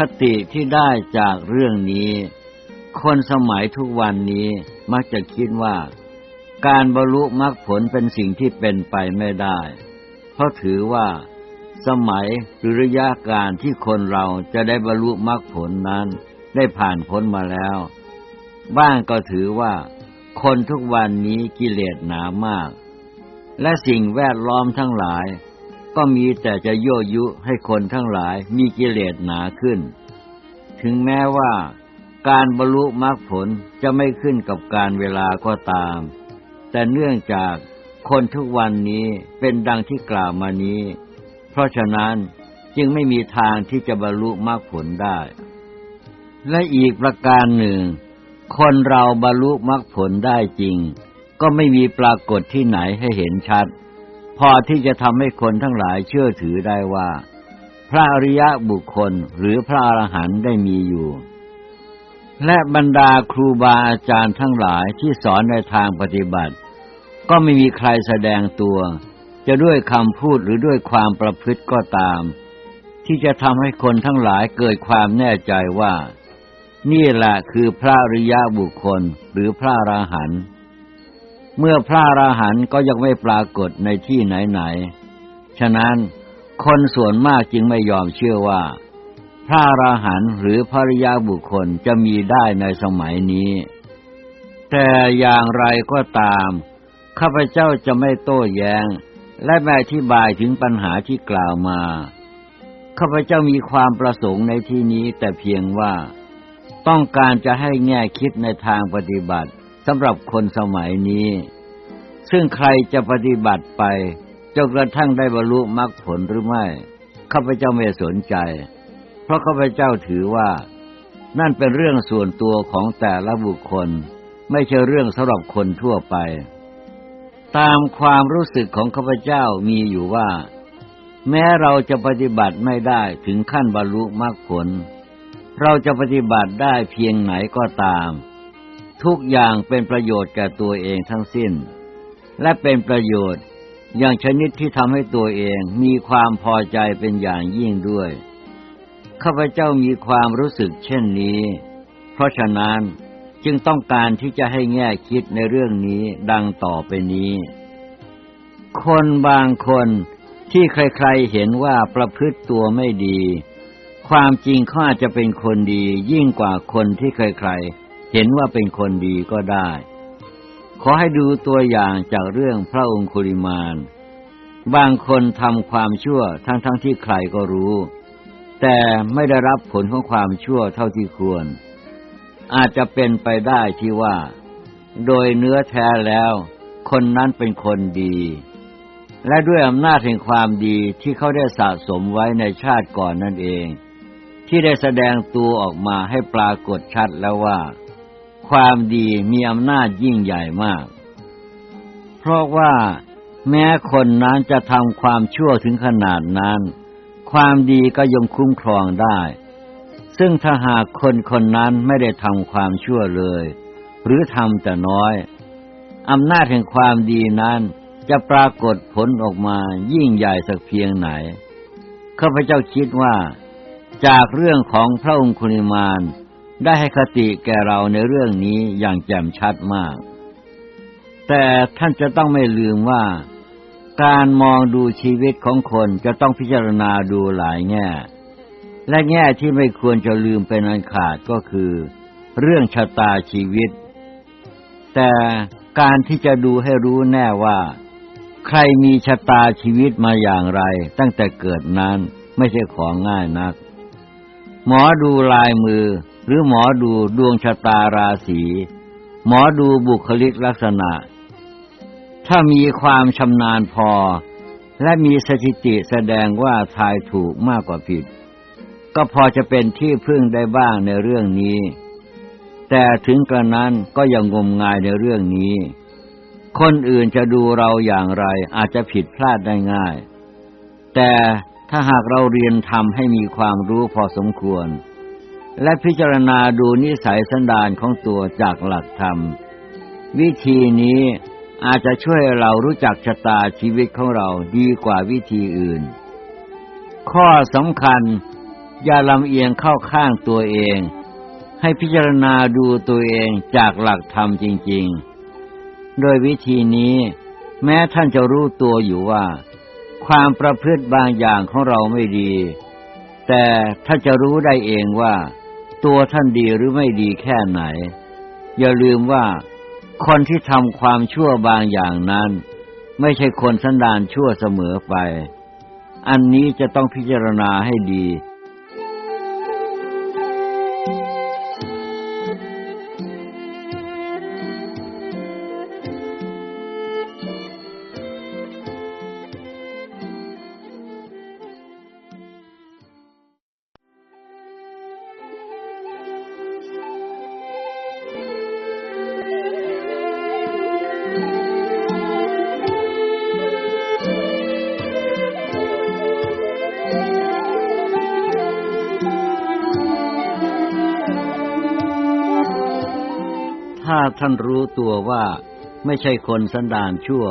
คติที่ได้จากเรื่องนี้ คนสมัยทุกวันนี้มักจะคิดว่า การบรรลุมรรคผลเป็นสิ่งที่เป็นไปไม่ได้ เพราะถือว่า สมัยหรือระยะการที่คนเราจะได้บรรลุมรรคผลนั้น ได้ผ่านพ้นมาแล้ว บ้างก็ถือว่า คนทุกวันนี้กิเลสหนามาก และสิ่งแวดล้อมทั้งหลาย ก็มีแต่จะโยยุให้คนทั้งหลายมีกิเลสหนาขึ้น ถึงแม้ว่าการบรรลุมรรคผลจะไม่ขึ้นกับการเวลาก็ตาม แต่เนื่องจากคนทุกวันนี้เป็นดังที่กล่าวมานี้ เพราะฉะนั้นจึงไม่มีทางที่จะบรรลุมรรคผลได้ และอีกประการหนึ่ง คนเราบรรลุมรรคผลได้จริง ก็ไม่มีปรากฏที่ไหนให้เห็นชัด พอที่จะทำให้คนทั้งหลายเชื่อถือได้ว่า พระอริยบุคคลหรือพระอรหันต์ได้มีอยู่ และบรรดาครูบาอาจารย์ทั้งหลายที่สอนในทางปฏิบัติ ก็ไม่มีใครแสดงตัว จะด้วยคำพูดหรือด้วยความประพฤติก็ตาม ที่จะทำให้คนทั้งหลายเกิดความแน่ใจว่า นี่แหละคือพระอริยบุคคลหรือพระอรหันต์ เมื่อพระอราหันต์ก็ยังไม่ปรากฏในที่ไหนๆ ฉะนั้นคนส่วนมากจึงไม่ยอมเชื่อว่า พระอราหันต์หรือภริยาบุคคลจะมีได้ในสมัยนี้ แต่อย่างไรก็ตาม ข้าพเจ้าจะไม่โต้แยง้ง และไม่อธิบายถึงปัญหาที่กล่าวมา ข้าพเจ้ามีความประสงค์ในที่นี้แต่เพียงว่า ต้องการจะให้แง่คิดในทางปฏิบัติ สำหรับคนสมัยนี้ ซึ่งใครจะปฏิบัติไปจนกระทั่งได้บรรลุมรรคผลหรือไม่ข้าพเจ้าไม่สนใจ เพราะข้าพเจ้าถือว่า นั่นเป็นเรื่องส่วนตัวของแต่ละบุคคล ไม่ใช่เรื่องสำหรับคนทั่วไป ตามความรู้สึกของข้าพเจ้ามีอยู่ว่า แม้เราจะปฏิบัติไม่ได้ถึงขั้นบรรลุมรรคผล เราจะปฏิบัติได้เพียงไหนก็ตาม ทุกอย่างเป็นประโยชน์แก่ตัวเองทั้งสิ้น และเป็นประโยชน์อย่างชนิดที่ทำให้ตัวเองมีความพอใจเป็นอย่างยิ่งด้วย ข้าพเจ้ามีความรู้สึกเช่นนี้ เพราะฉะนั้นจึงต้องการที่จะให้แง่คิดในเรื่องนี้ดังต่อไปนี้ คนบางคนที่ใครๆเห็นว่าประพฤติตัวไม่ดี ความจริงเขาอาจจะเป็นคนดียิ่งกว่าคนที่ใครๆ เห็นว่าเป็นคนดีก็ได้ ขอให้ดูตัวอย่างจากเรื่องพระองคุลิมานบางคนทำความชั่วทั้งๆทที่ใครก็รู้ แต่ไม่ได้รับผลของความชั่วเท่าที่ควร อาจจะเป็นไปได้ที่ว่า โดยเนื้อแท้แล้ว คนนั้นเป็นคนดี และด้วยอำนาจแห่งความดีที่เขาได้สะสมไว้ในชาติก่อนนั่นเอง ที่ได้แสดงตัวออกมาให้ปรากฏชัดแล้วว่า ความดีมีอำนาจยิ่งใหญ่มาก เพราะว่าแม้คนนั้นจะทำความชั่วถึงขนาดนั้น ความดีก็ยังคุ้มครองได้ ซึ่งถ้าหากคนคนนั้นไม่ได้ทำความชั่วเลย หรือทำแต่น้อยอำนาจแห่งความดีนั้นจะปรากฏผลออกมายิ่งใหญ่สักเพียงไหน ข้าพเจ้าคิดว่า จากเรื่องของพระองคุณิมาน ได้ให้คติแก่เราในเรื่องนี้อย่างแจ่มชัดมาก แต่ท่านจะต้องไม่ลืมว่า การมองดูชีวิตของคนจะต้องพิจารณาดูหลายแง่ และแง่ที่ไม่ควรจะลืมเป็นอันขาดก็คือ เรื่องชะตาชีวิต แต่การที่จะดูให้รู้แน่ว่า ใครมีชะตาชีวิตมาอย่างไร ตั้งแต่เกิดนั้นไม่ใช่ของง่ายนัก หมอดูลายมือ หรือหมอดูดวงชะตาราศีหมอดูบุคลิกลักษณะ ถ้ามีความชำนาญพอ และมีสถิติแสดงว่าทายถูกมากกว่าผิด ก็พอจะเป็นที่พึ่งได้บ้างในเรื่องนี้ แต่ถึงกระนั้นก็ยังงมงายในเรื่องนี้ คนอื่นจะดูเราอย่างไรอาจจะผิดพลาดได้ง่าย แต่ถ้าหากเราเรียนทำให้มีความรู้พอสมควร และพิจารณาดูนิสัยสันดานของตัวจากหลักธรรม วิธีนี้อาจจะช่วยเรารู้จักชะตาชีวิตของเราดีกว่าวิธีอื่น ข้อสำคัญอย่าลำเอียงเข้าข้างตัวเอง ให้พิจารณาดูตัวเองจากหลักธรรมจริง ๆ โดยวิธีนี้ แม้ท่านจะรู้ตัวอยู่ว่า ความประพฤติบางอย่างของเราไม่ดี แต่ท่านจะรู้ได้เองว่า ตัวท่านดีหรือไม่ดีแค่ไหน อย่าลืมว่าคนที่ทำความชั่วบางอย่างนั้น ไม่ใช่คนสันดานชั่วเสมอไป อันนี้จะต้องพิจารณาให้ดี ท่านรู้ตัวว่าไม่ใช่คนสันดานชั่ว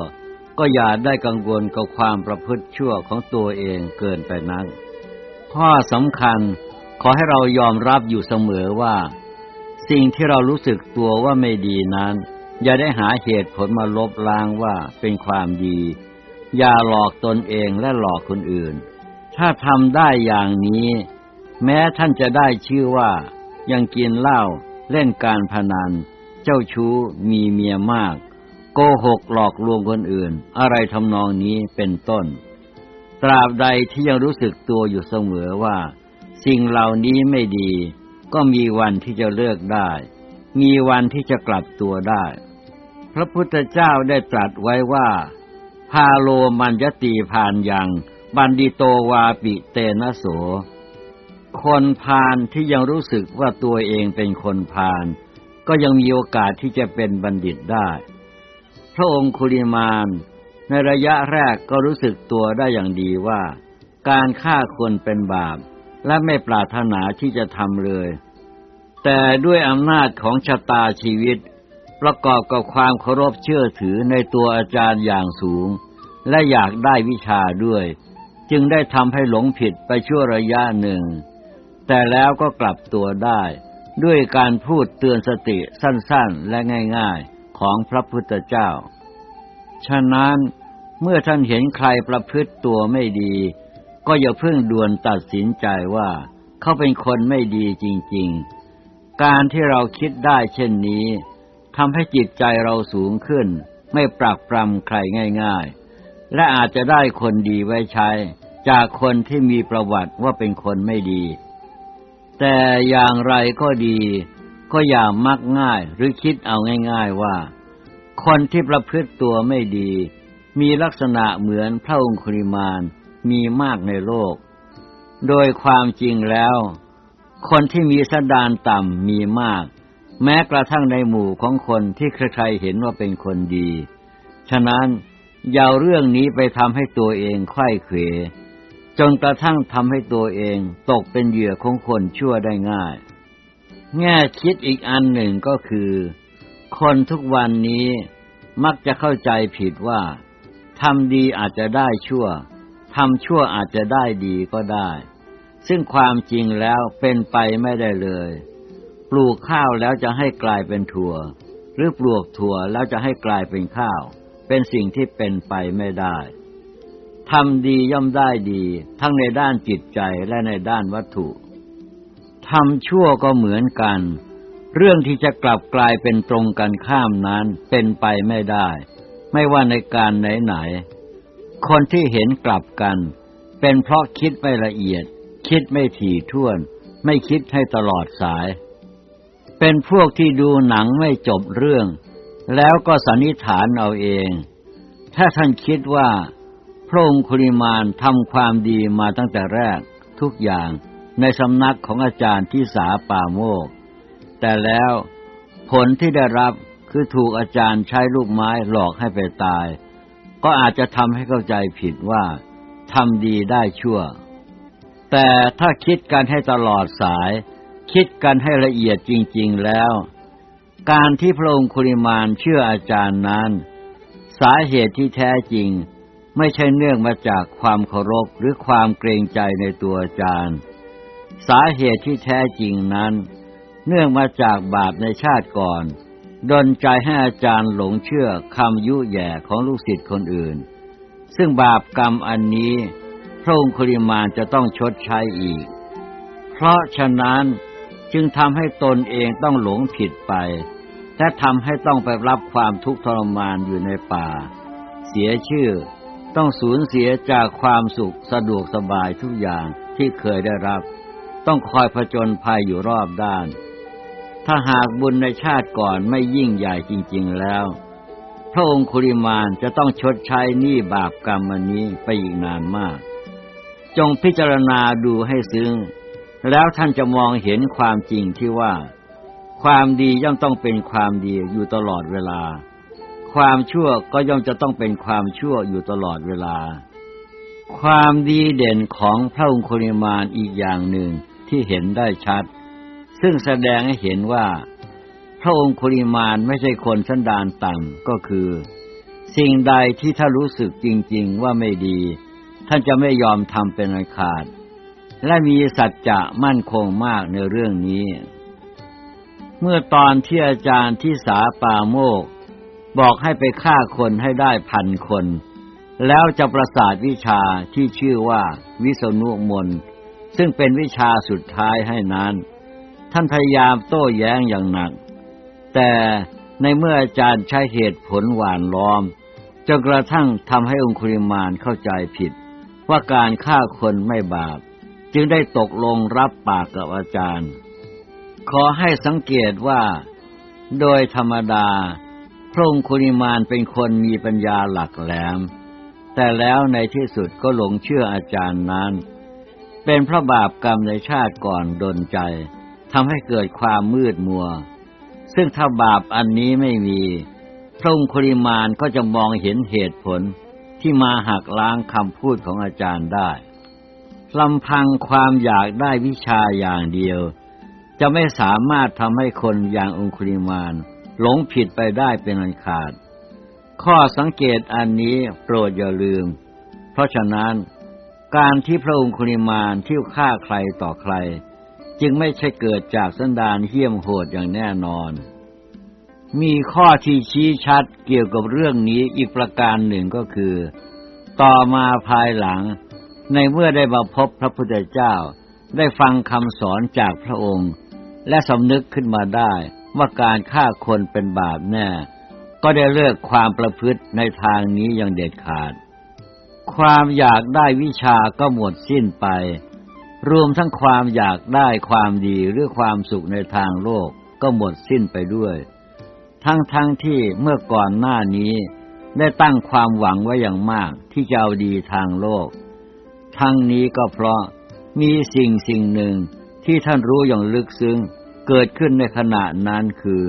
ก็อย่าได้กังวลกับความประพฤติชั่วของตัวเองเกินไปนัก ข้อสำคัญขอให้เรายอมรับอยู่เสมอว่า สิ่งที่เรารู้สึกตัวว่าไม่ดีนั้น อย่าได้หาเหตุผลมาลบล้างว่าเป็นความดี อย่าหลอกตนเองและหลอกคนอื่น ถ้าทำได้อย่างนี้ แม้ท่านจะได้ชื่อว่ายังกินเหล้าเล่นการพนัน เจ้าชู้มีเมียมาก โกหกหลอกลวงคนอื่น อะไรทำนองนี้เป็นต้น ตราบใดที่ยังรู้สึกตัวอยู่เสมอว่า สิ่งเหล่านี้ไม่ดี ก็มีวันที่จะเลิกได้ มีวันที่จะกลับตัวได้ พระพุทธเจ้าได้ตรัสไว้ว่า พาโลมันยตีพานยังบันดิโตวาปิเตนะโส คนพานที่ยังรู้สึกว่าตัวเองเป็นคนพาน ก็ยังมีโอกาสที่จะเป็นบัณฑิตได้ พระองค์คุริมานในระยะแรกก็รู้สึกตัวได้อย่างดีว่า การฆ่าคนเป็นบาป และไม่ปรารถนาที่จะทำเลย แต่ด้วยอำนาจของชะตาชีวิต ประกอบกับความเคารพเชื่อถือในตัวอาจารย์อย่างสูง และอยากได้วิชาด้วย จึงได้ทำให้หลงผิดไปชั่วระยะหนึ่ง แต่แล้วก็กลับตัวได้ ด้วยการพูดเตือนสติสั้นๆและง่ายๆของพระพุทธเจ้า ฉะนั้นเมื่อท่านเห็นใครประพฤติตัวไม่ดี ก็อย่าเพิ่งด่วนตัดสินใจว่าเขาเป็นคนไม่ดีจริงๆ การที่เราคิดได้เช่นนี้ทำให้จิตใจเราสูงขึ้น ไม่ปรักปรำใครง่ายๆ และอาจจะได้คนดีไว้ใช้ จากคนที่มีประวัติว่าเป็นคนไม่ดี แต่อย่างไรก็ดี ก็อย่ามักง่ายหรือคิดเอาง่าย ๆว่า คนที่ประพฤติตัวไม่ดี มีลักษณะเหมือนพระองคุริมานมีมากในโลก โดยความจริงแล้ว คนที่มีสันดานต่ำมีมาก แม้กระทั่งในหมู่ของคนที่ใครๆเห็นว่าเป็นคนดี ฉะนั้นอย่าเรื่องนี้ไปทำให้ตัวเองไข้เขว จนกระทั่งทำให้ตัวเองตกเป็นเหยื่อของคนชั่วได้ง่าย แง่คิดอีกอันหนึ่งก็คือ คนทุกวันนี้มักจะเข้าใจผิดว่าทำดีอาจจะได้ชั่วทำชั่วอาจจะได้ดีก็ได้ ซึ่งความจริงแล้วเป็นไปไม่ได้เลย ปลูกข้าวแล้วจะให้กลายเป็นถั่ว หรือปลูกถั่วแล้วจะให้กลายเป็นข้าว เป็นสิ่งที่เป็นไปไม่ได้ ทำดีย่อมได้ดี ทั้งในด้านจิตใจและในด้านวัตถุทำชั่วก็เหมือนกัน เรื่องที่จะกลับกลายเป็นตรงกันข้ามนั้นเป็นไปไม่ได้ ไม่ว่าในการไหนๆคนที่เห็นกลับกัน เป็นเพราะคิดไม่ละเอียด คิดไม่ถี่ถ้วน ไม่คิดให้ตลอดสาย เป็นพวกที่ดูหนังไม่จบเรื่อง แล้วก็สันนิษฐานเอาเอง ถ้าท่านคิดว่า พระองคุริมานทำความดีมาตั้งแต่แรกทุกอย่างในสำนักของอาจารย์ที่สาป่าโมก แต่แล้วผลที่ได้รับคือถูกอาจารย์ใช้ลูกไม้หลอกให้ไปตาย ก็อาจจะทำให้เข้าใจผิดว่าทำดีได้ชั่ว แต่ถ้าคิดกันให้ตลอดสาย คิดกันให้ละเอียดจริง ๆแล้ว การที่พระองคุริมานเชื่ออาจารย์นั้น สาเหตุที่แท้จริง ไม่ใช่เนื่องมาจากความเคารพหรือความเกรงใจในตัวอาจารย์ สาเหตุที่แท้จริงนั้น เนื่องมาจากบาปในชาติก่อนดนใจให้อาจารย์หลงเชื่อคำยุแย่ของลูกศิษย์คนอื่น ซึ่งบาปกรรมอันนี้ พระองคุริมานจะต้องชดใช้อีก เพราะฉะนั้นจึงทำให้ตนเองต้องหลงผิดไป และทำให้ต้องไปรับความทุกข์ทรมานอยู่ในป่า เสียชื่อ ต้องสูญเสียจากความสุขสะดวกสบายทุกอย่างที่เคยได้รับ ต้องคอยผจญภัยอยู่รอบด้าน ถ้าหากบุญในชาติก่อนไม่ยิ่งใหญ่จริง ๆแล้ว พระองคุริมานจะต้องชดใช้หนี้บาปกรรมอันนี้ไปอีกนานมาก จงพิจารณาดูให้ซึ้งแล้วท่านจะมองเห็นความจริงที่ว่า ความดีย่อมต้องเป็นความดีอยู่ตลอดเวลา ความชั่วก็ย่อมจะต้องเป็นความชั่วอยู่ตลอดเวลา ความดีเด่นของพระองคุลิมานอีกอย่างหนึ่งที่เห็นได้ชัด ซึ่งแสดงให้เห็นว่า พระองคุลิมานไม่ใช่คนสันดานต่ำก็คือ สิ่งใดที่ถ้ารู้สึกจริง ๆ ว่าไม่ดี ท่านจะไม่ยอมทำเป็นอันขาด และมีสัจจะมั่นคงมากในเรื่องนี้ เมื่อตอนที่อาจารย์ที่สาปาโมก บอกให้ไปฆ่าคนให้ได้พันคน แล้วจะประสาทวิชาที่ชื่อว่าวิษณุมนซึ่งเป็นวิชาสุดท้ายให้นั้น ท่านพยายามโต้แย้งอย่างหนัก แต่ในเมื่ออาจารย์ใช้เหตุผลหวานล้อมจนกระทั่งทำให้องคุริมานเข้าใจผิด ว่าการฆ่าคนไม่บาป จึงได้ตกลงรับปากกับอาจารย์ ขอให้สังเกตว่า โดยธรรมดา พระองคุณิมานเป็นคนมีปัญญาหลักแหลม แต่แล้วในที่สุดก็หลงเชื่ออาจารย์นั้น เป็นพระบาปกรรมในชาติก่อนดนใจทำให้เกิดความมืดมัว ซึ่งถ้าบาปอันนี้ไม่มี พระองคุริมานก็จะมองเห็นเหตุผลที่มาหักล้างคำพูดของอาจารย์ได้ลำพังความอยากได้วิชาอย่างเดียว จะไม่สามารถทำให้คนอย่างองคุริมาน หลงผิดไปได้เป็นอันขาด ข้อสังเกตอันนี้โปรดอย่าลืม เพราะฉะนั้น การที่พระองค์คุณิมานที่ฆ่าใครต่อใคร จึงไม่ใช่เกิดจากสันดานเหี้ยมโหดอย่างแน่นอน มีข้อที่ชี้ชัดเกี่ยวกับเรื่องนี้อีกประการหนึ่งก็คือ ต่อมาภายหลัง ในเมื่อได้มาพบพระพุทธเจ้าได้ฟังคำสอนจากพระองค์ และสำนึกขึ้นมาได้ ว่าการฆ่าคนเป็นบาปแน่ ก็ได้เลิกความประพฤติในทางนี้อย่างเด็ดขาด ความอยากได้วิชาก็หมดสิ้นไป รวมทั้งความอยากได้ความดีหรือความสุขในทางโลกก็หมดสิ้นไปด้วย ทั้งทั้งที่เมื่อก่อนหน้านี้ได้ตั้งความหวังไว้อย่างมากที่จะเอาดีทางโลก ทั้งนี้ก็เพราะมีสิ่งสิ่งหนึ่งที่ท่านรู้อย่างลึกซึ้ง เกิดขึ้นในขณะนั้นคือ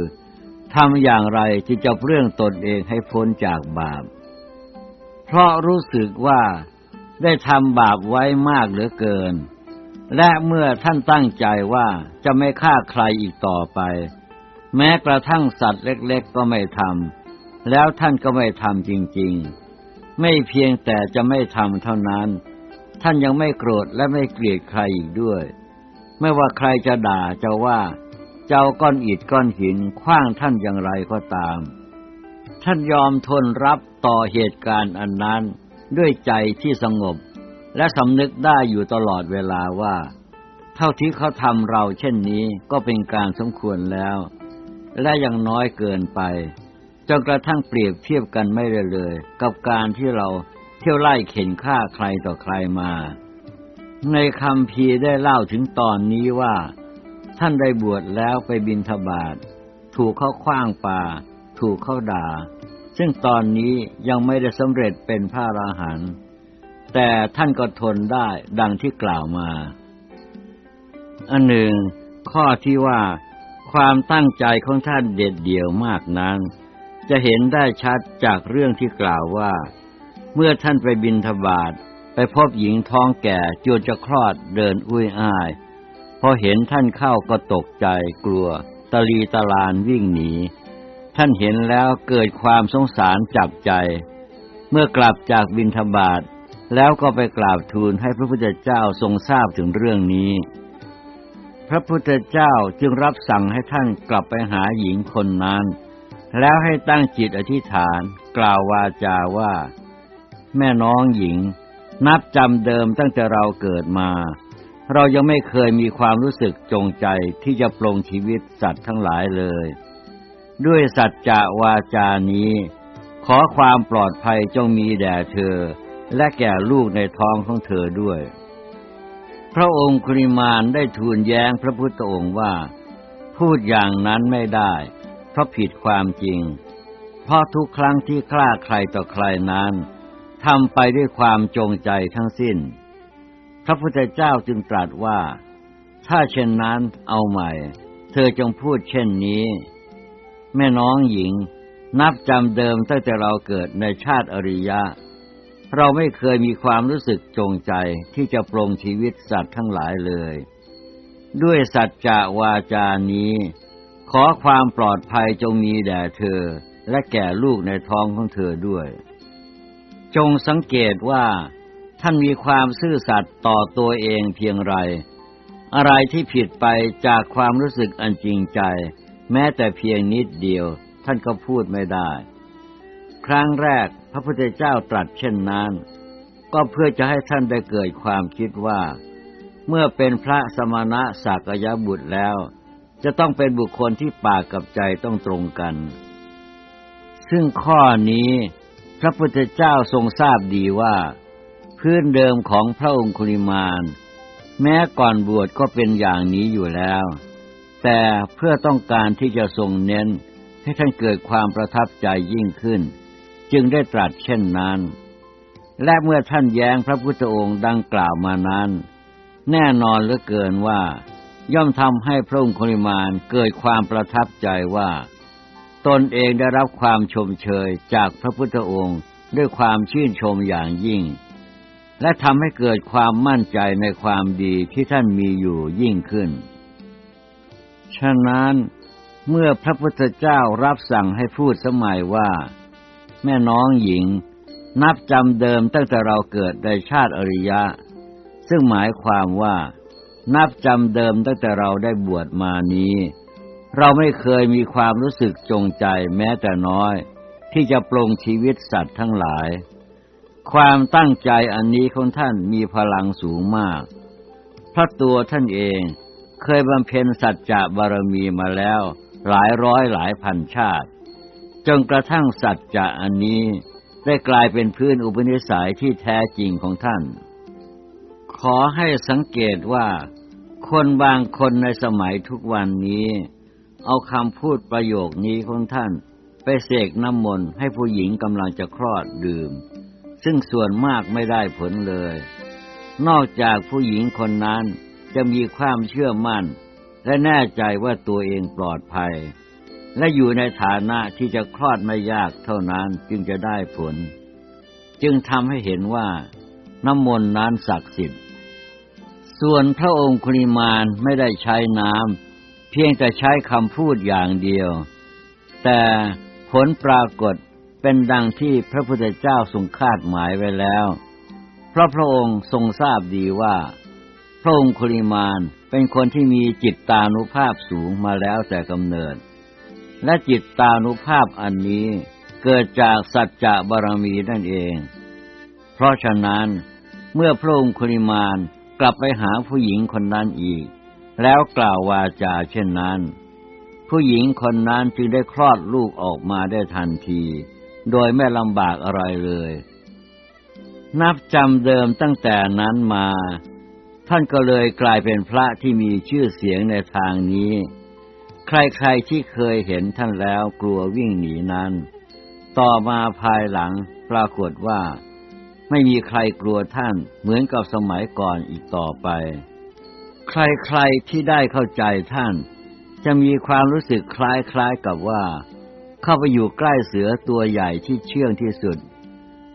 ทำอย่างไรที่จะเรื่องตนเองให้พ้นจากบาป เพราะรู้สึกว่าได้ทำบาปไว้มากเหลือเกิน และเมื่อท่านตั้งใจว่าจะไม่ฆ่าใครอีกต่อไป แม้กระทั่งสัตว์เล็กๆก็ไม่ทำแล้วท่านก็ไม่ทำจริงๆ ไม่เพียงแต่จะไม่ทำเท่านั้น ท่านยังไม่โกรธและไม่เกลียดใครอีกด้วย ไม่ว่าใครจะด่าจะว่า เจ้าก้อนอิฐก้อนหินคว้างท่านอย่างไรก็ตาม ท่านยอมทนรับต่อเหตุการณ์อันนั้นด้วยใจที่สงบ และสำนึกได้อยู่ตลอดเวลาว่า เท่าที่เขาทำเราเช่นนี้ก็เป็นการสมควรแล้ว และยังน้อยเกินไปจนกระทั่งเปรียบเทียบกันไม่ได้เลย กับการที่เราเที่ยวไล่เข็นฆ่าใครต่อใครมา ในคำพีได้เล่าถึงตอนนี้ว่า ท่านได้บวชแล้วไปบินทบาทถูกเขาคว้างป่า ถูกเขาด่า ซึ่งตอนนี้ยังไม่ได้สำเร็จเป็นพระอราหันต์แต่ท่านก็ทนได้ดังที่กล่าวมา อันหนึ่ง ข้อที่ว่าความตั้งใจของท่านเด็ดเดี่ยวมากนั้น จะเห็นได้ชัดจากเรื่องที่กล่าวว่า เมื่อท่านไปบินทบาทไปพบหญิงท้องแก่จนจะคลอดเดินอุ้ยอ้าย พอเห็นท่านเข้าก็ตกใจกลัว ตะลีตะลานวิ่งหนี ท่านเห็นแล้วเกิดความสงสารจับใจ เมื่อกลับจากบินธบาตแล้วก็ไปกราบทูลให้พระพุทธเจ้าทรงทราบถึงเรื่องนี้พพระพุทธเจ้าจึงรับสั่งให้ท่านกลับไปหาหญิงคนนั้น แล้วให้ตั้งจิตอธิษฐาน กล่าววาจาว่า แม่น้องหญิง นับจำเดิมตั้งแต่เราเกิดมา เรายังไม่เคยมีความรู้สึกจงใจที่จะปลงชีวิตสัตว์ทั้งหลายเลย ด้วยสัจจะวาจานี้ ขอความปลอดภัยจงมีแด่เธอ และแก่ลูกในท้องของเธอด้วย พระองค์คุริมานได้ทูลแย้งพระพุทธองค์ว่า พูดอย่างนั้นไม่ได้ เพราะผิดความจริง เพราะทุกครั้งที่คล้าใครต่อใครนั้นทำไปด้วยความจงใจทั้งสิ้น ระพุทธเจ้าจึงตรัสว่า ถ้าเช่นนั้นเอาใหม่ เธอจงพูดเช่นนี้ แม่น้องหญิง นับจำเดิมตั้งแต่เราเกิดในชาติอริยะ เราไม่เคยมีความรู้สึกจงใจที่จะปรงชีวิตสัตว์ทั้งหลายเลย ด้วยสัจจะวาจานี้ ขอความปลอดภัยจงมีแด่เธอ และแก่ลูกในท้องของเธอด้วย จงสังเกตว่า ท่านมีความซื่อสัตย์ต่อตัวเองเพียงไร อะไรที่ผิดไปจากความรู้สึกอันจริงใจ แม้แต่เพียงนิดเดียว ท่านก็พูดไม่ได้ ครั้งแรกพระพุทธเจ้าตรัสเช่นนั้น ก็เพื่อจะให้ท่านได้เกิดความคิดว่า เมื่อเป็นพระสมณะสักยบุตรแล้ว จะต้องเป็นบุคคลที่ปากกับใจต้องตรงกัน ซึ่งข้อนี้พระพุทธเจ้าทรงทราบดีว่า พื้นเดิมของพระองคุลิมาน แม้ก่อนบวชก็เป็นอย่างนี้อยู่แล้ว แต่เพื่อต้องการที่จะทรงเน้นให้ท่านเกิดความประทับใจยิ่งขึ้น จึงได้ตรัสเช่นนั้น และเมื่อท่านแย้งพระพุทธองค์ดังกล่าวมานั้น แน่นอนเหลือเกินว่า ย่อมทำให้พระองค์คริมานเกิดความประทับใจว่า ตนเองได้รับความชมเชยจากพระพุทธองค์ด้วยความชื่นชมอย่างยิ่ง และทำให้เกิดความมั่นใจในความดีที่ท่านมีอยู่ยิ่งขึ้น ฉะนั้นเมื่อพระพุทธเจ้ารับสั่งให้พูดสมัยว่า แม่น้องหญิง นับจำเดิมตั้งแต่เราเกิดในชาติอริยะ ซึ่งหมายความว่า นับจำเดิมตั้งแต่เราได้บวชมานี้ เราไม่เคยมีความรู้สึกจงใจแม้แต่น้อย ที่จะปลงชีวิตสัตว์ทั้งหลาย ความตั้งใจอันนี้ของท่านมีพลังสูงมากเพราะตัวท่านเองเคยบำเพ็ญสัจจะบารมีมาแล้วหลายร้อยหลายพันชาติ จนกระทั่งสัจจะอันนี้ได้กลายเป็นพื้นอุปนิสัยที่แท้จริงของท่าน ขอให้สังเกตว่า คนบางคนในสมัยทุกวันนี้ เอาคำพูดประโยคนี้ของท่าน ไปเสกน้ำมนต์ให้ผู้หญิงกำลังจะคลอดดื่ม ซึ่งส่วนมากไม่ได้ผลเลย นอกจากผู้หญิงคนนั้นจะมีความเชื่อมั่น และแน่ใจว่าตัวเองปลอดภัย และอยู่ในฐานะที่จะคลอดไม่ยากเท่านั้นจึงจะได้ผล จึงทำให้เห็นว่า น้ำมนต์นั้นศักดิ์สิทธิ์ ส่วนพระองค์คุริมานไม่ได้ใช้น้ำเพียงแต่ใช้คำพูดอย่างเดียว แต่ผลปรากฏ เป็นดังที่พระพุทธเจ้าทรงคาดหมายไว้แล้ว เพราะพระองค์ทรงทราบดีว่า พระองค์คุริมานเป็นคนที่มีจิตตานุภาพสูงมาแล้วแต่กำเนิด และจิตตานุภาพอันนี้เกิดจากสัจจะบารมีนั่นเอง เพราะฉะนั้นเมื่อพระองค์คุณิมานกลับไปหาผู้หญิงคนนั้นอีก แล้วกล่าววาจาเช่นนั้น ผู้หญิงคนนั้นจึงได้คลอดลูกออกมาได้ทันที โดยไม่ลำบากอะไรเลย นับจำเดิมตั้งแต่นั้นมา ท่านก็เลยกลายเป็นพระที่มีชื่อเสียงในทางนี้ ใครๆที่เคยเห็นท่านแล้วกลัววิ่งหนีนั้น ต่อมาภายหลังปรากฏว่า ไม่มีใครกลัวท่านเหมือนกับสมัยก่อนอีกต่อไป ใครๆที่ได้เข้าใจท่าน จะมีความรู้สึกคล้ายๆกับว่า เข้าไปอยู่ใกล้เสือตัวใหญ่ที่เชื่องที่สุด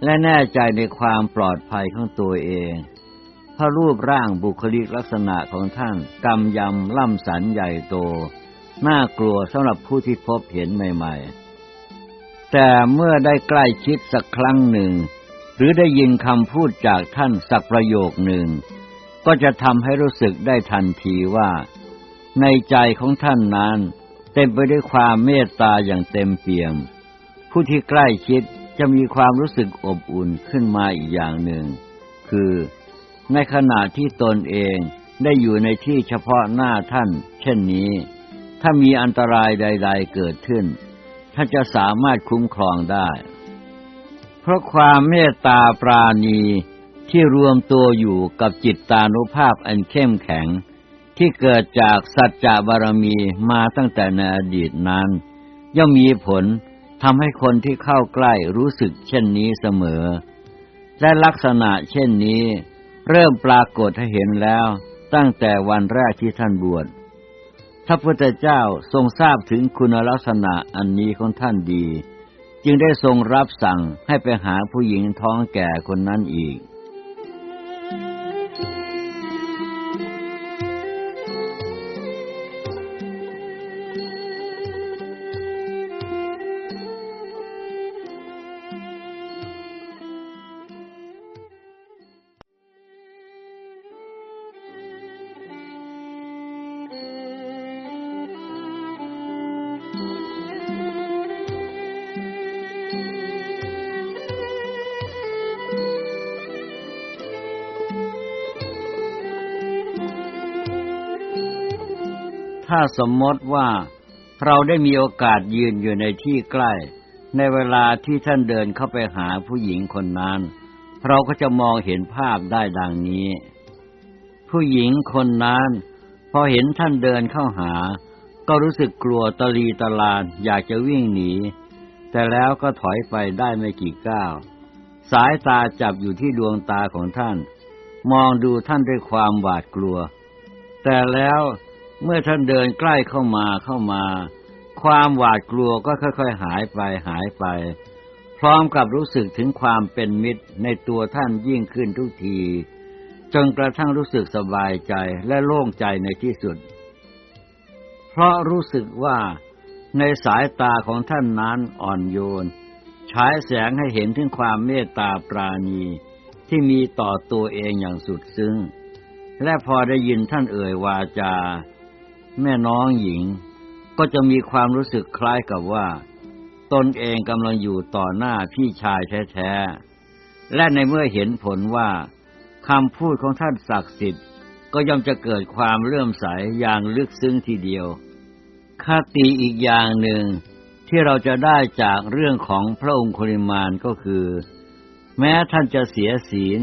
และแน่ใจในความปลอดภัยของตัวเองเพราะรูปร่างบุคลิกลักษณะของท่านกำยำล่ำสันใหญ่โต น่ากลัวสำหรับผู้ที่พบเห็นใหม่ ๆ แต่เมื่อได้ใกล้ชิดสักครั้งหนึ่ง หรือได้ยินคำพูดจากท่านสักประโยคหนึ่ง ก็จะทำให้รู้สึกได้ทันทีว่า ในใจของท่านนั้น เต็มไปด้วยความเมตตาอย่างเต็มเปี่ยม ผู้ที่ใกล้ชิดจะมีความรู้สึกอบอุ่นขึ้นมาอีกอย่างหนึ่ง คือในขณะที่ตนเองได้อยู่ในที่เฉพาะหน้าท่าน เช่นนี้ ถ้ามีอันตรายใด ๆ เกิดขึ้น ท่านจะสามารถคุ้มครองได้ เพราะความเมตตาปราณีที่รวมตัวอยู่กับจิตตานุภาพอันเข้มแข็ง ที่เกิดจากสัจจะบารมีมาตั้งแต่ในอดีตนั้น ย่อมมีผลทำให้คนที่เข้าใกล้รู้สึกเช่นนี้เสมอ และลักษณะเช่นนี้ เริ่มปรากฏให้เห็นแล้วตั้งแต่วันแรกที่ท่านบวชพระพุทธเจ้าทรงทราบถึงคุณลักษณะอันนี้ของท่านดี จึงได้ทรงรับสั่งให้ไปหาผู้หญิงท้องแก่คนนั้นอีก สมมติว่าเราได้มีโอกาสยืนอยู่ในที่ใกล้ ในเวลาที่ท่านเดินเข้าไปหาผู้หญิงคนนั้น เราก็จะมองเห็นภาพได้ดังนี้ ผู้หญิงคนนั้นพอเห็นท่านเดินเข้าหา ก็รู้สึกกลัวตะลีตะลานอยากจะวิ่งหนี แต่แล้วก็ถอยไปได้ไม่กี่ก้าว สายตาจับอยู่ที่ดวงตาของท่าน มองดูท่านด้วยความหวาดกลัว แต่แล้ว เมื่อท่านเดินใกล้เข้ามาเข้ามา ความหวาดกลัวก็ค่อยๆหายไปหายไป พร้อมกับรู้สึกถึงความเป็นมิตรในตัวท่านยิ่งขึ้นทุกที จนกระทั่งรู้สึกสบายใจและโล่งใจในที่สุด เพราะรู้สึกว่าในสายตาของท่านนั้นอ่อนโยน ฉายแสงให้เห็นถึงความเมตตาปราณีที่มีต่อตัวเองอย่างสุดซึ้ง และพอได้ยินท่านเอ่ยวาจา แม่น้องหญิง ก็จะมีความรู้สึกคล้ายกับว่า ตนเองกำลังอยู่ต่อหน้าพี่ชายแท้ๆ และในเมื่อเห็นผลว่าคำพูดของท่านศักดิ์สิทธิ์ ก็ย่อมจะเกิดความเลื่อมใสอย่างลึกซึ้งทีเดียวคติอีกอย่างหนึ่งที่เราจะได้จากเรื่องของพระองค์คุริมานก็คือ แม้ท่านจะเสียศีล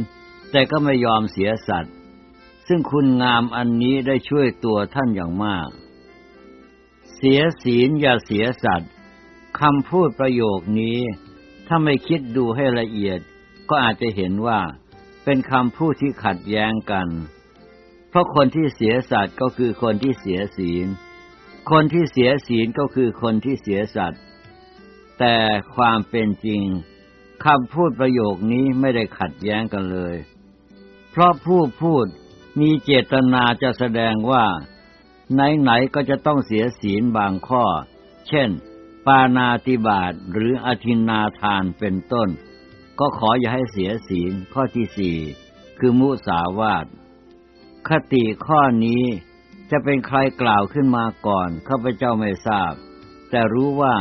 แต่ก็ไม่ยอมเสียสัตว์ ซึ่งคุณงามอันนี้ได้ช่วยตัวท่านอย่างมาก เสียศีลอย่าเสียสัตว์คำพูดประโยคนี้ ถ้าไม่คิดดูให้ละเอียด ก็อาจจะเห็นว่า เป็นคำพูดที่ขัดแย้งกัน เพราะคนที่เสียสัตว์ก็คือคนที่เสียศีล คนที่เสียศีลก็คือคนที่เสียสัตว์ แต่ความเป็นจริงคำพูดประโยคนี้ไม่ได้ขัดแย้งกันเลย เพราะผู้พูด มีเจตนาจะแสดงว่า ไหนๆก็จะต้องเสียศีลบางข้อ เช่น ปานาติบาตหรืออธินาทานเป็นต้น ก็ขออย่าให้เสียศีลข้อที่สี่คือมุสาวาทคติข้อนี้จะเป็นใครกล่าวขึ้นมาก่อนข้าพเจ้าไม่ทราบ แต่รู้ว่า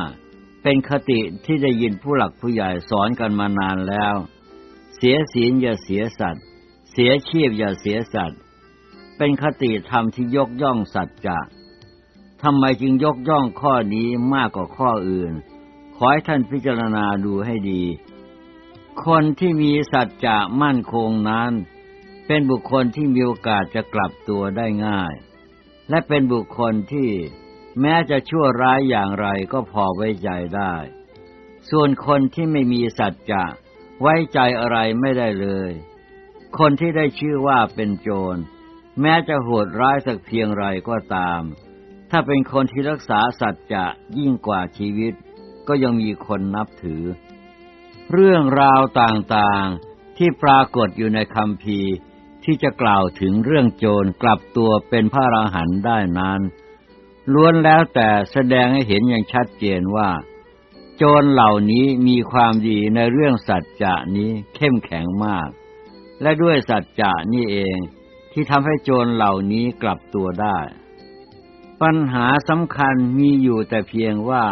เป็นคติที่ได้ยินผู้หลักผู้ใหญ่สอนกันมานานแล้ว เสียศีลอย่าเสียสัตว์ เสียชีพอย่าเสียสัตว์ เป็นคติธรรมที่ยกย่องสัจจะทำไมจึงยกย่องข้อนี้มากกว่าข้ออื่น ขอให้ท่านพิจารณาดูให้ดี คนที่มีสัจจะมั่นคงนั้น เป็นบุคคลที่มีโอกาสจะกลับตัวได้ง่าย และเป็นบุคคลที่แม้จะชั่วร้ายอย่างไรก็พอไว้ใจได้ ส่วนคนที่ไม่มีสัจจะไว้ใจอะไรไม่ได้เลย คนที่ได้ชื่อว่าเป็นโจร แม้จะโหดร้ายสักเพียงไรก็ตาม ถ้าเป็นคนที่รักษาสัจจะยิ่งกว่าชีวิต ก็ยังมีคนนับถือ เรื่องราวต่างๆที่ปรากฏอยู่ในคำพีที่จะกล่าวถึงเรื่องโจรกลับตัวเป็นพระราหันได้นั้น ล้วนแล้วแต่แสดงให้เห็นอย่างชัดเจนว่า โจรเหล่านี้มีความดีในเรื่องสัจจะนี้เข้มแข็งมาก และด้วยสัจจะนี่เองที่ทำให้โจรเหล่านี้กลับตัวได้ ปัญหาสำคัญมีอยู่แต่เพียงว่า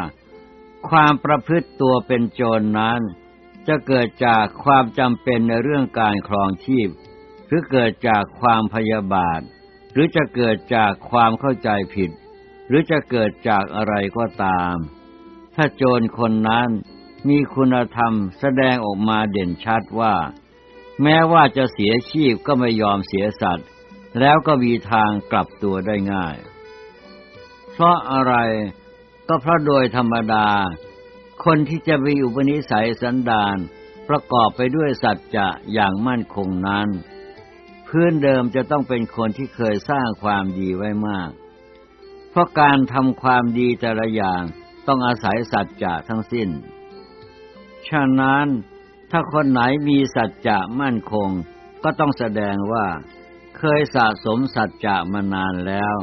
ความประพฤติตัวเป็นโจรนนั้น จะเกิดจากความจำเป็นในเรื่องการครองชีพ หรือเกิดจากความพยาบาท หรือจะเกิดจากความเข้าใจผิด หรือจะเกิดจากอะไรก็ตาม ถ้าโจรคนนั้นมีคุณธรรมแสดงออกมาเด่นชัดว่า แม้ว่าจะเสียชีพก็ไม่ยอมเสียสัตว์ แล้วก็มีทางกลับตัวได้ง่าย เพราะอะไรก็เพราะโดยธรรมดา คนที่จะมีอุปนิสัยสันดานประกอบไปด้วยสัจจะอย่างมั่นคงนั้น พื้นเดิมจะต้องเป็นคนที่เคยสร้างความดีไว้มาก เพราะการทำความดีแต่ละอย่างต้องอาศัยสัจจะทั้งสิ้น ฉะนั้น ถ้าคนไหนมีสัจจะมั่นคง ก็ต้องแสดงว่า เคยสะสมสัจจะมานานแล้ว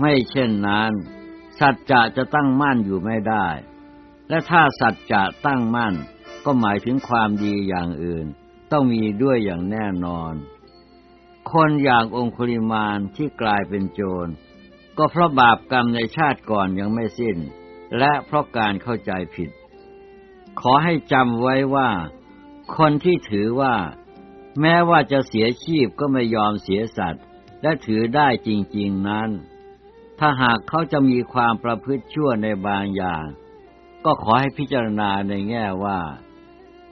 ไม่เช่นนั้น สัจจะจะตั้งมั่นอยู่ไม่ได้ และถ้าสัจจะตั้งมั่น ก็หมายถึงความดีอย่างอื่น ต้องมีด้วยอย่างแน่นอน คนอย่างองคุลิมานที่กลายเป็นโจร ก็เพราะบาปกรรมในชาติก่อนยังไม่สิ้น และเพราะการเข้าใจผิด ขอให้จำไว้ว่า คนที่ถือว่า แม้ว่าจะเสียชีพก็ไม่ยอมเสียสัตว์ และถือได้จริงๆนั้น ถ้าหากเขาจะมีความประพฤติชั่วในบางอย่าง ก็ขอให้พิจารณาในแง่ว่า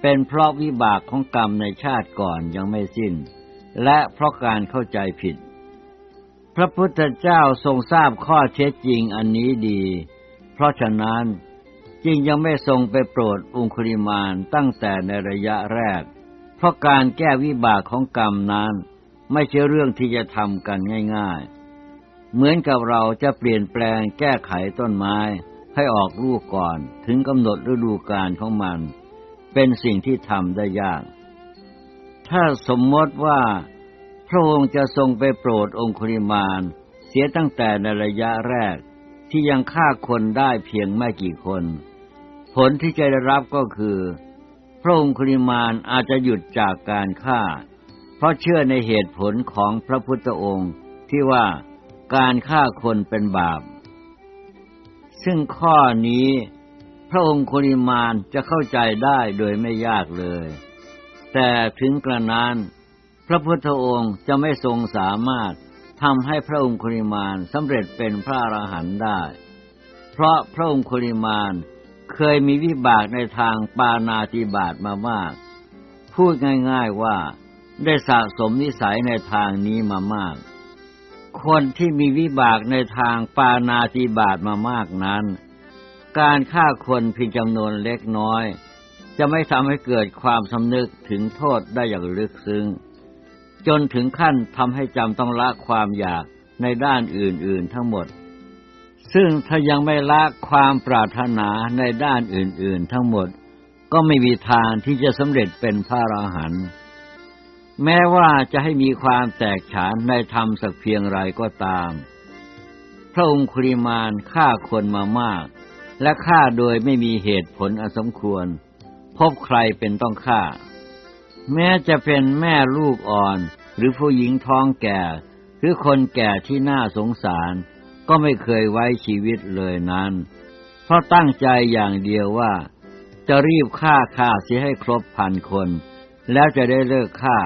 เป็นเพราะวิบากของกรรมในชาติก่อนยังไม่สิ้น และเพราะการเข้าใจผิด พระพุทธเจ้าทรงทราบข้อเท็จจริงอันนี้ดี เพราะฉะนั้น จึงยังไม่ทรงไปโปรดองคุริมานตั้งแต่ในระยะแรก เพราะการแก้วิบากของกรรมนั้น ไม่ใช่เรื่องที่จะทำกันง่ายๆ เหมือนกับเราจะเปลี่ยนแปลงแก้ไขต้นไม้ให้ออกลูกก่อนถึงกำหนดฤดูกาลของมัน เป็นสิ่งที่ทำได้ยาก ถ้าสมมติว่าพระองค์จะทรงไปโปรดองคุริมานเสียตั้งแต่ในระยะแรกที่ยังฆ่าคนได้เพียงไม่กี่คน ผลที่จะได้รับก็คือ พระองคุลิมานอาจจะหยุดจากการฆ่า เพราะเชื่อในเหตุผลของพระพุทธองค์ที่ว่าการฆ่าคนเป็นบาป ซึ่งข้อนี้พระองคุลิมานจะเข้าใจได้โดยไม่ยากเลย แต่ถึงกระนั้นพระพุทธองค์จะไม่ทรงสามารถทำให้พระองคุลิมานสำเร็จเป็นพระอรหันต์ได้ เพราะพระองคุลิมาน เคยมีวิบากในทางปานาติบาตมามาก พูดง่ายๆว่าได้สะสมนิสัยในทางนี้มามาก คนที่มีวิบากในทางปานาติบาตมามากนั้น การฆ่าคนเพียงจำนวนเล็กน้อย จะไม่ทำให้เกิดความสำนึกถึงโทษได้อย่างลึกซึ้ง จนถึงขั้นทำให้จำต้องละความอยากในด้านอื่นๆทั้งหมด ซึ่งถ้ายังไม่ละความปรารถนาในด้านอื่น ๆ ทั้งหมดก็ไม่มีทางที่จะสำเร็จเป็นพระอรหันต์แม้ว่าจะให้มีความแตกฉานในธรรมสักเพียงไรก็ตาม พระองค์คุริมานฆ่าคนมามาก และฆ่าโดยไม่มีเหตุผลอสมควร พบใครเป็นต้องฆ่า แม้จะเป็นแม่ลูกอ่อนหรือผู้หญิงท้องแก่ หรือคนแก่ที่น่าสงสาร ก็ไม่เคยไว้ชีวิตเลยนั้น เพราะตั้งใจอย่างเดียวว่า จะรีบฆ่าฆ่าเสียให้ครบพันคน แล้วจะได้เลิกฆ่า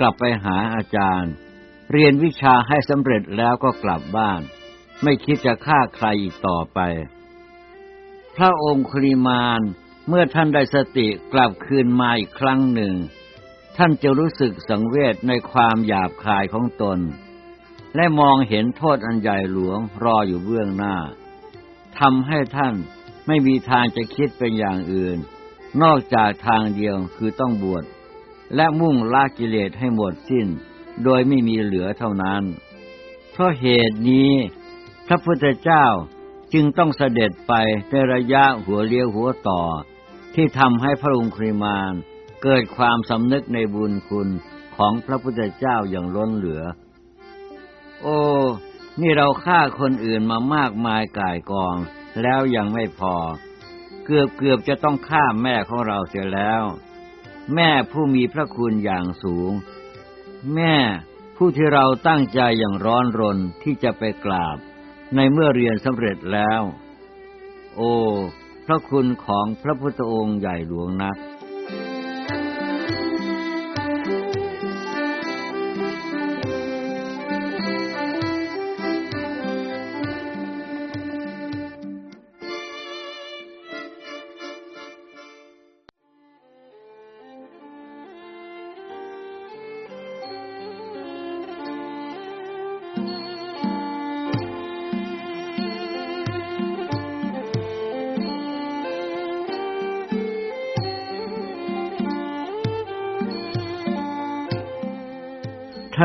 กลับไปหาอาจารย์ เรียนวิชาให้สำเร็จแล้วก็กลับบ้าน ไม่คิดจะฆ่าใครอีกต่อไป พระองค์คริมานเมื่อท่านได้สติกลับคืนมาอีกครั้งหนึ่ง ท่านจะรู้สึกสังเวชในความหยาบคายของตน และมองเห็นโทษอันใหญ่หลวงรออยู่เบื้องหน้าทำให้ท่านไม่มีทางจะคิดเป็นอย่างอื่น นอกจากทางเดียวคือต้องบวชและมุ่งละกิเลสให้หมดสิ้น โดยไม่มีเหลือเท่านั้น เพราะเหตุนี้ พระพุทธเจ้าจึงต้องเสด็จไปในระยะหัวเลี้ยวหัวต่อ ที่ทำให้พระองค์คริมานเกิดความสำนึกในบุญคุณของพระพุทธเจ้าอย่างล้นเหลือ โอ้ นี่เราฆ่าคนอื่นมามากมายก่ายกอง แล้วยังไม่พอ เกือบเกือบจะต้องฆ่าแม่ของเราเสียแล้ว แม่ผู้มีพระคุณอย่างสูง แม่ผู้ที่เราตั้งใจอย่างร้อนรนที่จะไปกราบ ในเมื่อเรียนสำเร็จแล้ว โอ้ พระคุณของพระพุทธองค์ใหญ่หลวงนัก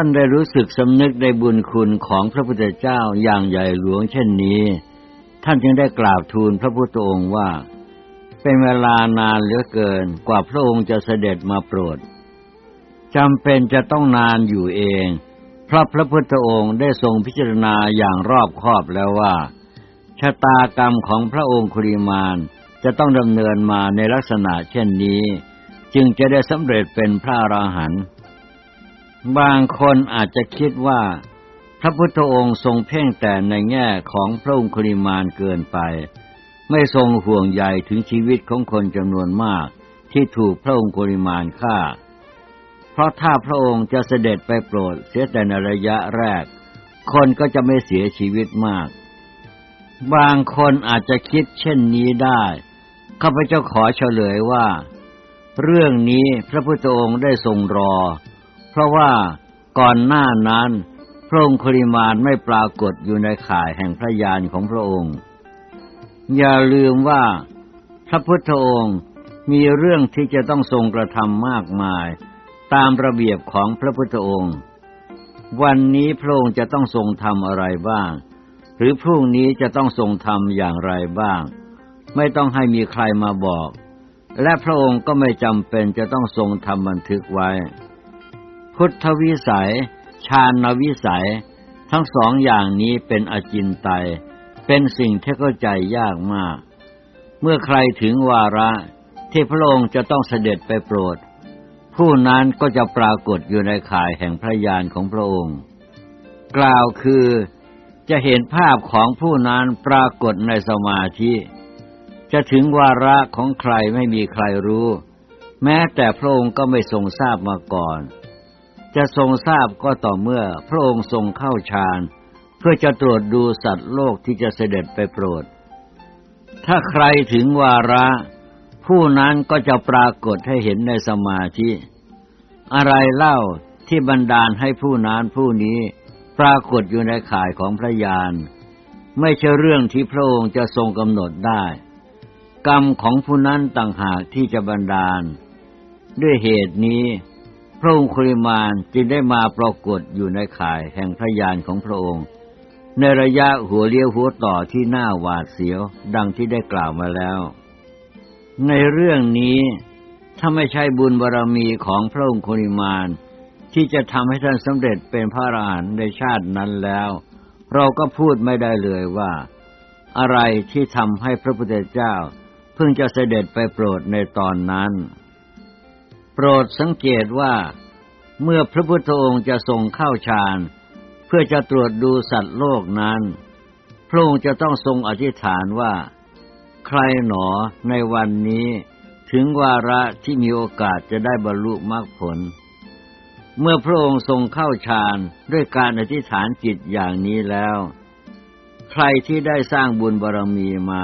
านได้รู้สึกสำนึกในบุญคุณของพระพุทธเจ้าอย่างใหญ่หลวงเช่นนี้ ท่านจึงได้กราบทูลพระพุทธองค์ว่า เป็นเวลานานเหลือเกินกว่าพระองค์จะเสด็จมาโปรดจำเป็นจะต้องนานอยู่เอง เพราะพระพุทธองค์ได้ทรงพิจารณาอย่างรอบคอบแล้วว่า ชะตากรรมของพระองค์คุริมานจะต้องดำเนินมาในลักษณะเช่นนี้ จึงจะได้สำเร็จเป็นพระอราหันต์ บางคนอาจจะคิดว่า พระพุทธองค์ทรงเพ่งแต่ในแง่ของพระองคุริมานเกินไป ไม่ทรงห่วงใยถึงชีวิตของคนจำนวนมากที่ถูกพระองคุริมานฆ่า เพราะถ้าพระองค์จะเสด็จไปโปรดเสียแต่ในระยะแรก คนก็จะไม่เสียชีวิตมาก บางคนอาจจะคิดเช่นนี้ได้ข้าพเจ้าขอเฉลยว่า เรื่องนี้พระพุทธองค์ได้ทรงรอ เพราะว่าก่อนหน้านั้น พระองค์คริมานไม่ปรากฏอยู่ในข่ายแห่งพระญาณของพระองค์ อย่าลืมว่าพระพุทธองค์มีเรื่องที่จะต้องทรงกระทำมากมาย ตามระเบียบของพระพุทธองค์ วันนี้พระองค์จะต้องทรงทำอะไรบ้าง หรือพรุ่งนี้จะต้องทรงทำอย่างไรบ้าง ไม่ต้องให้มีใครมาบอก และพระองค์ก็ไม่จำเป็นจะต้องทรงทำบันทึกไว้ พุทธวิสัยชาณวิสัย ทั้งสองอย่างนี้เป็นอจินไตย เป็นสิ่งที่เข้าใจยากมาก เมื่อใครถึงวาระที่พระองค์จะต้องเสด็จไปโปรด ผู้นั้นก็จะปรากฏอยู่ในข่ายแห่งพระญาณของพระองค์ กล่าวคือจะเห็นภาพของผู้นั้นปรากฏในสมาธิ จะถึงวาระของใครไม่มีใครรู้ แม้แต่พระองค์ก็ไม่ทรงทราบมาก่อน จะทรงทราบก็ต่อเมื่อพระองค์ทรงเข้าฌานเพื่อจะตรวจดูสัตว์โลกที่จะเสด็จไปโปรด ถ้าใครถึงวาระ ผู้นั้นก็จะปรากฏให้เห็นในสมาธิ อะไรเล่าที่บันดาลให้ผู้นั้นผู้นี้ปรากฏอยู่ในข่ายของพระยานไม่ใช่เรื่องที่พระองค์จะทรงกำหนดได้ กรรมของผู้นั้นต่างหากที่จะบันดาล ด้วยเหตุนี้ ระองค์คุริมานจึงได้มาปรากฏอยู่ในข่ายแห่งพระยานของพระองค์ ในระยะหัวเลี้ยวหัวต่อที่หน้าหวาดเสียวดังที่ได้กล่าวมาแล้ว ในเรื่องนี้ถ้าไม่ใช่บุญบารรมีของพระองค์คุริมานที่จะทำให้ท่านสำเร็จเป็นพระอรหันต์ในชาตินั้นแล้ว เราก็พูดไม่ได้เลยว่า อะไรที่ทำให้พระพุทธเจ้า เพิ่งจะเสด็จไปโปรดในตอนนั้น โปรดสังเกตว่า เมื่อพระพุทธองค์จะทรงเข้าฌานเพื่อจะตรวจดูสัตว์โลกนั้น พระองค์จะต้องทรงอธิษฐานว่า ใครหนอในวันนี้ถึงวาระที่มีโอกาสจะได้บรรลุมรรคผล เมื่อพระองค์ทรงเข้าฌานด้วยการอธิษฐานจิตอย่างนี้แล้ว ใครที่ได้สร้างบุญบารรมีมา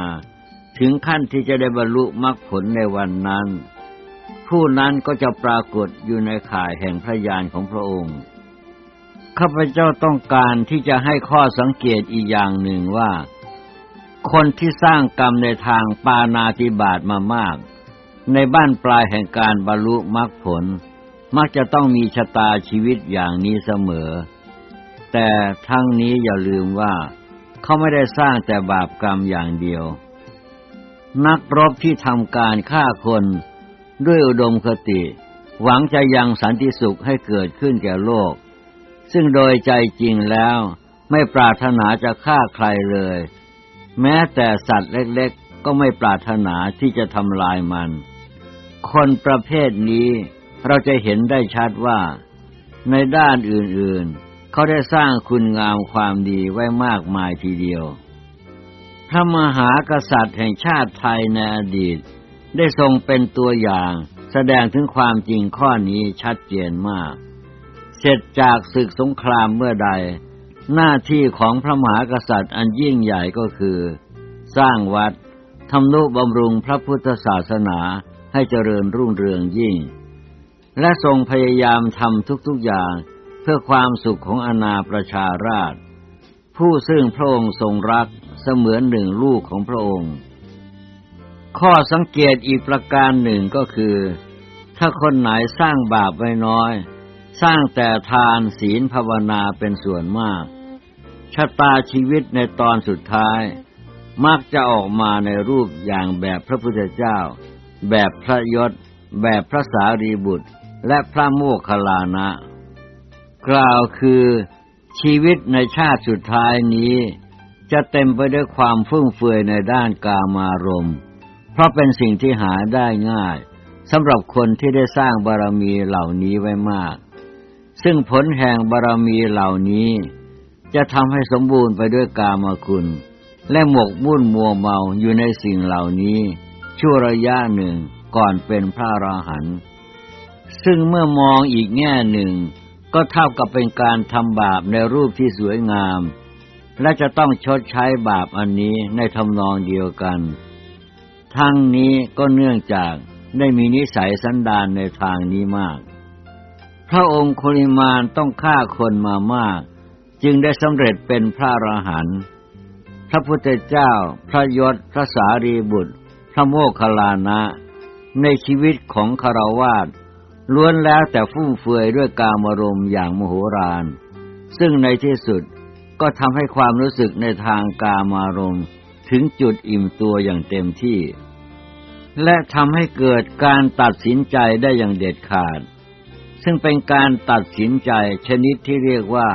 ถึงขั้นที่จะได้บรรลุมรรคผลในวันนั้น ผู้นั้นก็จะปรากฏอยู่ในข่ายแห่งพระญาณของพระองค์ ข้าพเจ้าต้องการที่จะให้ข้อสังเกตอีกอย่างหนึ่งว่า คนที่สร้างกรรมในทางปานาติบาตมามาก ในบ้านปลายแห่งการบรรลุมรรคผล มักจะต้องมีชะตาชีวิตอย่างนี้เสมอ แต่ทั้งนี้อย่าลืมว่า เขาไม่ได้สร้างแต่บาปกรรมอย่างเดียว นักรบที่ทำการฆ่าคน ด้วยอุดมคติ หวังจะยังสันติสุขให้เกิดขึ้นแก่โลก ซึ่งโดยใจจริงแล้วไม่ปรารถนาจะฆ่าใครเลย แม้แต่สัตว์เล็กๆ ก็ไม่ปรารถนาที่จะทำลายมัน คนประเภทนี้เราจะเห็นได้ชัดว่า ในด้านอื่นๆ เขาได้สร้างคุณงามความดีไว้มากมายทีเดียว พระมหากษัตริย์แห่งชาติไทยในอดีต ได้ทรงเป็นตัวอย่าง แสดงถึงความจริงข้อนี้ชัดเจนมาก เสร็จจากศึกสงครามเมื่อใด หน้าที่ของพระมหากษัตริย์อันยิ่งใหญ่ก็คือ สร้างวัดทำนุบำรุงพระพุทธศาสนาให้เจริญรุ่งเรืองยิ่ง และทรงพยายามทำทุกๆอย่างเพื่อความสุขของอนาประชาราช ผู้ซึ่งพระองค์ทรงรักเสมือนหนึ่งลูกของพระองค์ ข้อสังเกตอีกประการหนึ่งก็คือ ถ้าคนไหนสร้างบาปไว้น้อย สร้างแต่ทานศีลภาวนาเป็นส่วนมาก ชะตาชีวิตในตอนสุดท้าย มักจะออกมาในรูปอย่างแบบพระพุทธเจ้า แบบพระยศ แบบพระสารีบุตร และพระโมคคัลลานะ กล่าวคือชีวิตในชาติสุดท้ายนี้ จะเต็มไปด้วยความฟุ่มเฟือยในด้านกามารมณ์ ราะเป็นสิ่งที่หาได้ง่ายสำหรับคนที่ได้สร้างบารมีเหล่านี้ไว้มาก ซึ่งผลแห่งบารมีเหล่านี้ จะทำให้สมบูรณ์ไปด้วยกามคุณ และหมกมุ่นมัวเมาอยู่ในสิ่งเหล่านี้ ชั่วระยะหนึ่งก่อนเป็นพระอราหันต์ซึ่งเมื่อมองอีกแง่หนึ่ง ก็เท่ากับเป็นการทำบาปในรูปที่สวยงาม และจะต้องชดใช้บาปอันนี้ในทำนองเดียวกัน ทั้งนี้ก็เนื่องจากได้มีนิสัยสันดานในทางนี้มาก พระองค์โคลิมานต้องฆ่าคนมามาก จึงได้สำเร็จเป็นพระอราหันต์ พระพุทธเจ้า พระยศ พระสารีบุตร พระโมคคัลลานะ ในชีวิตของคารวาสล้วนแล้วแต่ฟุ่มเฟือยด้วยกามารมณ์อย่างมโหฬาร ซึ่งในที่สุดก็ทำให้ความรู้สึกในทางกามารมณ์ ถึงจุดอิ่มตัวอย่างเต็มที่ และทำให้เกิดการตัดสินใจได้อย่างเด็ดขาด ซึ่งเป็นการตัดสินใจชนิดที่เรียกว่า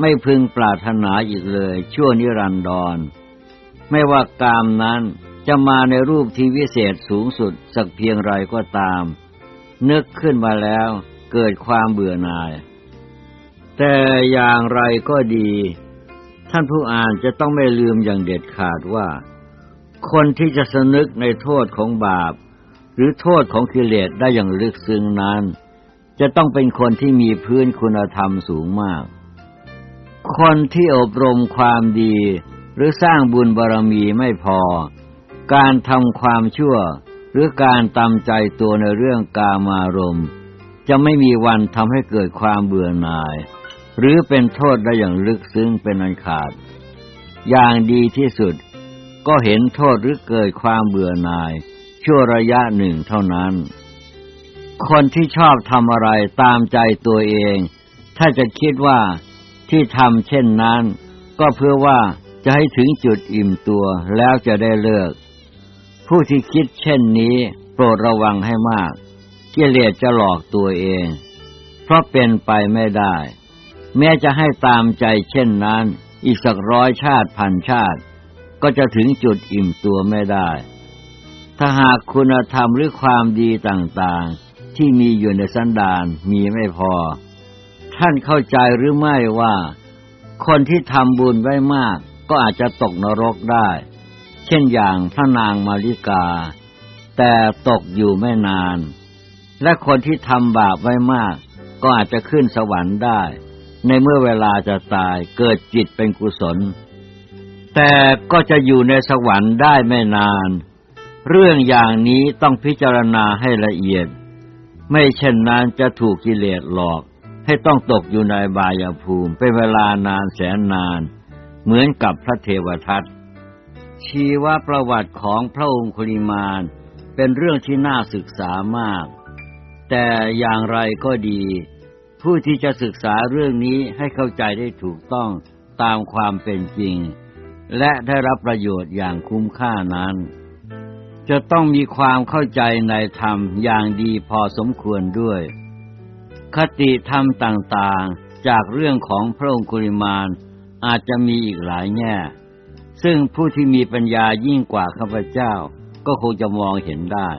ไม่พึงปรารถนาอีกเลย ชั่วนิรันดร ไม่ว่ากามนั้นจะมาในรูปที่วิเศษสูงสุดสักเพียงไรก็ตาม นึกขึ้นมาแล้วเกิดความเบื่อหน่าย แต่อย่างไรก็ดี ท่านผู้อ่านจะต้องไม่ลืมอย่างเด็ดขาดว่า คนที่จะสนึกในโทษของบาป หรือโทษของกิเลสได้อย่างลึกซึ้งนั้น จะต้องเป็นคนที่มีพื้นคุณธรรมสูงมาก คนที่อบรมความดี หรือสร้างบุญบารมีไม่พอ การทำความชั่ว หรือการตามใจตัวในเรื่องกามารมณ์ จะไม่มีวันทำให้เกิดความเบื่อหน่าย หรือเป็นโทษได้อย่างลึกซึ้งเป็นอันขาด อย่างดีที่สุดก็เห็นโทษหรือเกิดความเบื่อหน่าย ชั่วระยะหนึ่งเท่านั้น คนที่ชอบทำอะไรตามใจตัวเอง ถ้าจะคิดว่าที่ทำเช่นนั้น ก็เพื่อว่าจะให้ถึงจุดอิ่มตัวแล้วจะได้เลิก ผู้ที่คิดเช่นนี้โปรดระวังให้มากกิเลสจะหลอกตัวเอง เพราะเป็นไปไม่ได้ แม้จะให้ตามใจเช่นนั้น อีกสักร้อยชาติพันชาติ ก็จะถึงจุดอิ่มตัวไม่ได้ ถ้าหากคุณธรรมหรือความดีต่างๆ ที่มีอยู่ในสันดานมีไม่พอ ท่านเข้าใจหรือไม่ว่า คนที่ทำบุญไว้มาก ก็อาจจะตกนรกได้ เช่นอย่างพระนางมาริกา แต่ตกอยู่ไม่นาน และคนที่ทำบาปไว้มาก ก็อาจจะขึ้นสวรรค์ได้ ในเมื่อเวลาจะตายเกิดจิตเป็นกุศล แต่ก็จะอยู่ในสวรรค์ได้ไม่นาน เรื่องอย่างนี้ต้องพิจารณาให้ละเอียด ไม่เช่นนั้นจะถูกกิเลสหลอก ให้ต้องตกอยู่ในบายภูมิ เป็นเวลานานแสนนาน เหมือนกับพระเทวทัตชีวประวัติของพระองคุลิมานเป็นเรื่องที่น่าศึกษามาก แต่อย่างไรก็ดี ผู้ที่จะศึกษาเรื่องนี้ให้เข้าใจได้ถูกต้องตามความเป็นจริง และได้รับประโยชน์อย่างคุ้มค่านั้น จะต้องมีความเข้าใจในธรรมอย่างดีพอสมควรด้วย คติธรรมต่างๆ จากเรื่องของพระองคุลิมานอาจจะมีอีกหลายแง่ ซึ่งผู้ที่มีปัญญายิ่งกว่าข้าพเจ้าก็คงจะมองเห็นได้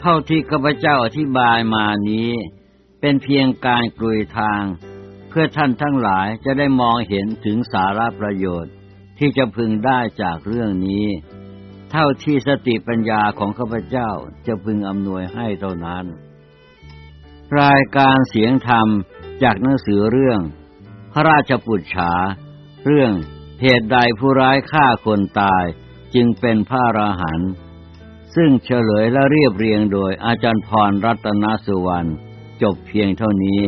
เท่าที่ข้าพเจ้าอธิบายมานี้ เป็นเพียงการกลุยทาง เพื่อท่านทั้งหลายจะได้มองเห็นถึงสาระประโยชน์ที่จะพึงได้จากเรื่องนี้ เท่าที่สติปัญญาของข้าพเจ้าจะพึงอำนวยให้เท่านั้น รายการเสียงธรรมจากหนังสือเรื่อง พระราชปุจฉา เรื่องเหตุใดผู้ร้ายฆ่าคนตายจึงเป็นพระราหัน ซึ่งเฉลยและเรียบเรียงโดยอาจารย์พรรัตนสุวรรณ จบเพียงเท่านี้